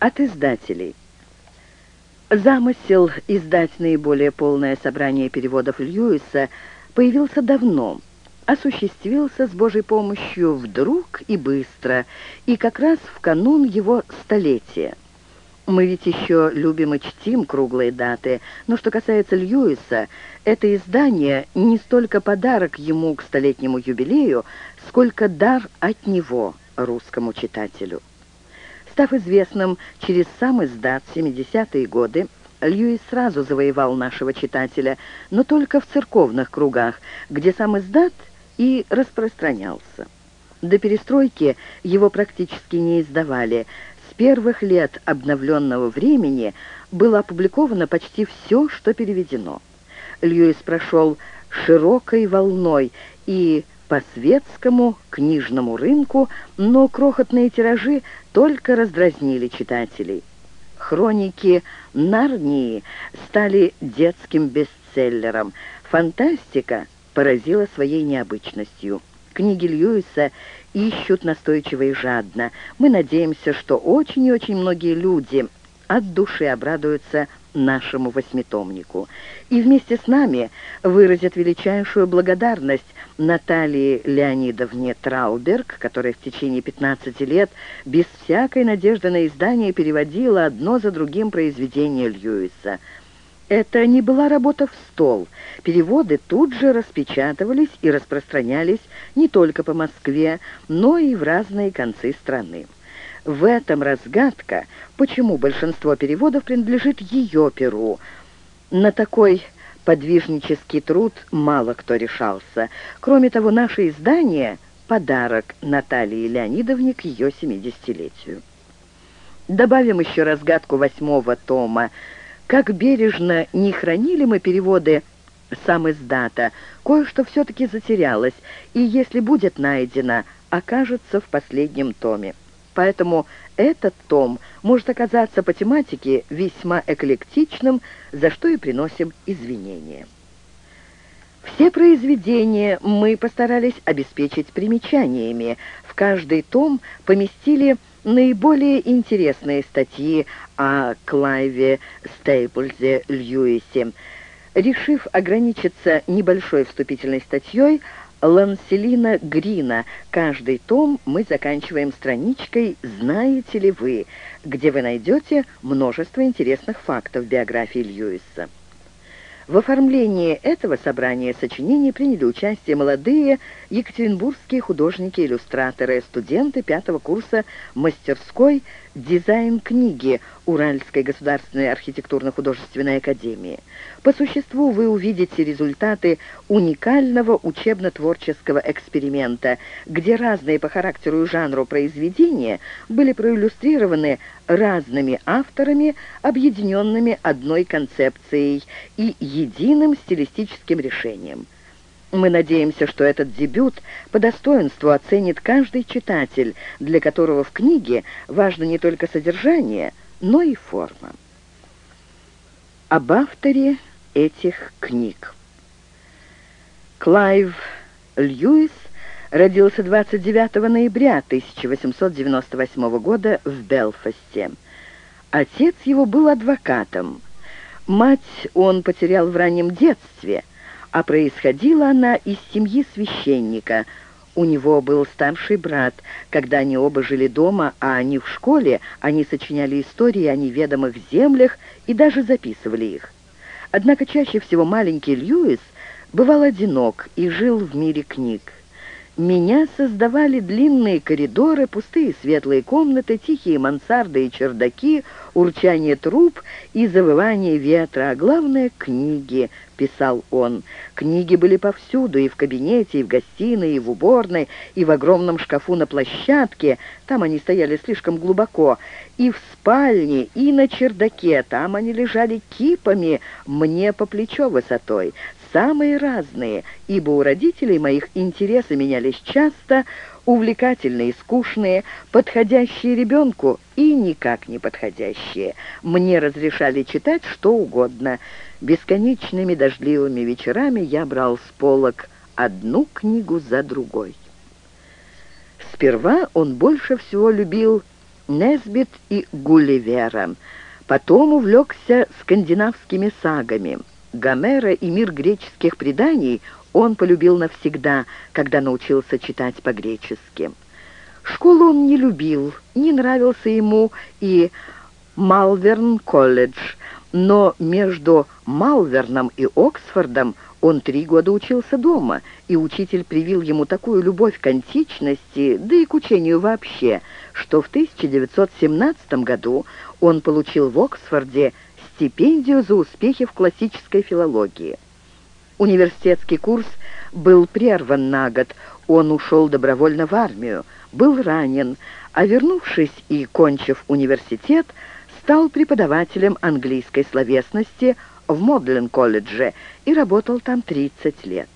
От издателей. Замысел издать наиболее полное собрание переводов Льюиса появился давно, осуществился с Божьей помощью вдруг и быстро, и как раз в канун его столетия. Мы ведь еще любим и чтим круглые даты, но что касается Льюиса, это издание не столько подарок ему к столетнему юбилею, сколько дар от него русскому читателю. Став известным через сам издат 70-е годы, Льюис сразу завоевал нашего читателя, но только в церковных кругах, где сам издат и распространялся. До перестройки его практически не издавали. С первых лет обновленного времени было опубликовано почти все, что переведено. Льюис прошел широкой волной и по светскому книжному рынку, но крохотные тиражи только раздразнили читателей. Хроники Нарнии стали детским бестселлером. Фантастика поразила своей необычностью. Книги Льюиса ищут настойчиво и жадно. Мы надеемся, что очень и очень многие люди от души обрадуются нашему восьмитомнику. И вместе с нами выразят величайшую благодарность Наталье Леонидовне Трауберг, которая в течение 15 лет без всякой надежды на издание переводила одно за другим произведения Льюиса. Это не была работа в стол. Переводы тут же распечатывались и распространялись не только по Москве, но и в разные концы страны. В этом разгадка, почему большинство переводов принадлежит ее перу. На такой подвижнический труд мало кто решался. Кроме того, наше издание — подарок Наталье Леонидовне к ее 70-летию. Добавим еще разгадку восьмого тома. Как бережно не хранили мы переводы сам издата, кое-что все-таки затерялось, и если будет найдено, окажется в последнем томе поэтому этот том может оказаться по тематике весьма эклектичным, за что и приносим извинения. Все произведения мы постарались обеспечить примечаниями. В каждый том поместили наиболее интересные статьи о Клайве Стейплзе Льюисе. Решив ограничиться небольшой вступительной статьей Ланселина Грина. Каждый том мы заканчиваем страничкой «Знаете ли вы?», где вы найдете множество интересных фактов биографии Льюиса. В оформлении этого собрания сочинений приняли участие молодые екатеринбургские художники-иллюстраторы, студенты пятого курса мастерской «Дизайн книги» Уральской государственной архитектурно-художественной академии. По существу вы увидите результаты уникального учебно-творческого эксперимента, где разные по характеру и жанру произведения были проиллюстрированы разными авторами, объединенными одной концепцией и единым стилистическим решением. Мы надеемся, что этот дебют по достоинству оценит каждый читатель, для которого в книге важно не только содержание, но и форма. Об авторе этих книг. Клайв Льюис родился 29 ноября 1898 года в Белфасте. Отец его был адвокатом. Мать он потерял в раннем детстве, а происходила она из семьи священника. У него был старший брат. Когда они оба жили дома, а они в школе, они сочиняли истории о неведомых землях и даже записывали их. Однако чаще всего маленький Льюис бывал одинок и жил в мире книг. Меня создавали длинные коридоры, пустые светлые комнаты, тихие мансарды и чердаки, урчание труб и завывание ветра, а главное — книги, — писал он. Книги были повсюду, и в кабинете, и в гостиной, и в уборной, и в огромном шкафу на площадке, там они стояли слишком глубоко, и в спальне, и на чердаке, там они лежали кипами, мне по плечо высотой самые разные, ибо у родителей моих интересы менялись часто, увлекательные скучные, подходящие ребенку и никак не подходящие. Мне разрешали читать что угодно. Бесконечными дождливыми вечерами я брал с полок одну книгу за другой. Сперва он больше всего любил Несбит и Гулливера. Потом увлекся скандинавскими сагами. Гомера и мир греческих преданий он полюбил навсегда, когда научился читать по-гречески. Школу он не любил, не нравился ему и Малверн-колледж, но между Малверном и Оксфордом он три года учился дома, и учитель привил ему такую любовь к античности, да и к учению вообще, что в 1917 году он получил в Оксфорде стипендию за успехи в классической филологии. Университетский курс был прерван на год, он ушел добровольно в армию, был ранен, а вернувшись и кончив университет, стал преподавателем английской словесности в Модлен-колледже и работал там 30 лет.